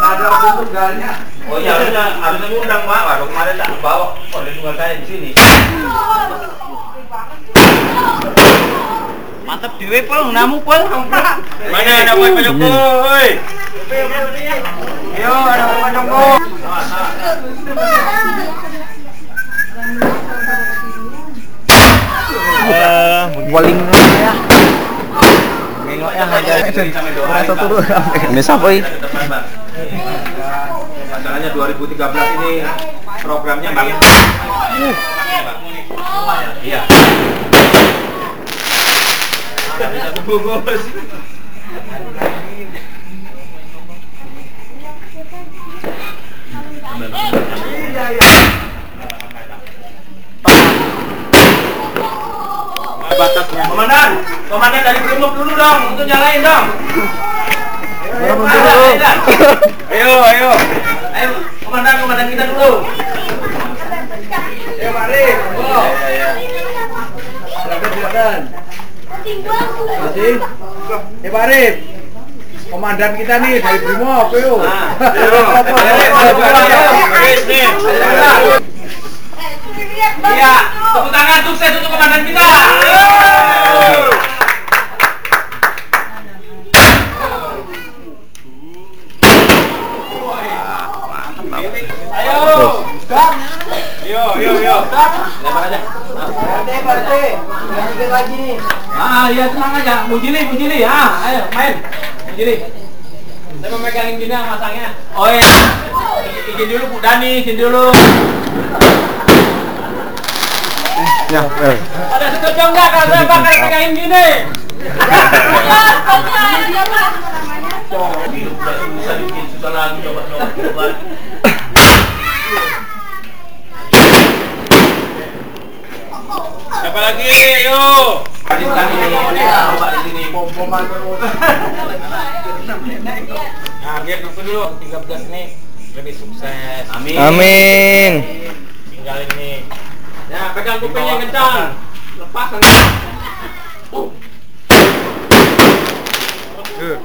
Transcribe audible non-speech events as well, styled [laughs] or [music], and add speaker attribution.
Speaker 1: Ada tunggalnya.
Speaker 2: Oh iya harusnya harusnya ngundang Pak. Waduh kemarin tak bawa order tunggal saya di sini.
Speaker 3: Mantap dhewe pol namu pol.
Speaker 2: Mana ada kue peluk woi.
Speaker 1: Yo, ada apa jongko?
Speaker 3: Eh, waling ya. Ya. Ini siapa ini?
Speaker 2: Masalahnya 2013 ini programnya bangun. Iya. Batasnya. Komandan, komandan dari Brimob dulu dong, untuk nyalain dong. Ayo, ayo, ayo, ayo, ayo, komandan, komandan kita dulu.
Speaker 1: Ayo Pak Rif, monggo. Silakan silakan. Masih? Ya Pak. Komandan kita nih dari Brimob, [laughs] ayo.
Speaker 2: Nah, ayo, ayo, ayo, ayo, ayo. Iya, tepuk tangan sukses untuk komandan kita. Ayo. Ayo. Yo, yo, yo. Lempar aja.
Speaker 1: Partai, partai. Lanjut lagi nih.
Speaker 2: Ah, iya tenang aja. Mujili, mujili. Ah, ayo main. Mujili. Saya mau megangin gini masangnya. Oh iya. Izin dulu Bu Dani, izin dulu.
Speaker 3: Ya,
Speaker 2: Ada setuju enggak kalau saya pakai megangin gini? Susah dikit, susah lagi coba coba. Siapa lagi? Ayo. Di sini, di sini. Nah, biar dulu dulu 13 ini lebih sukses. Amin.
Speaker 3: Amin.
Speaker 2: Tinggal ini. Ya, pegang kupingnya kencang. Lepas nanti. Uh. Tuh.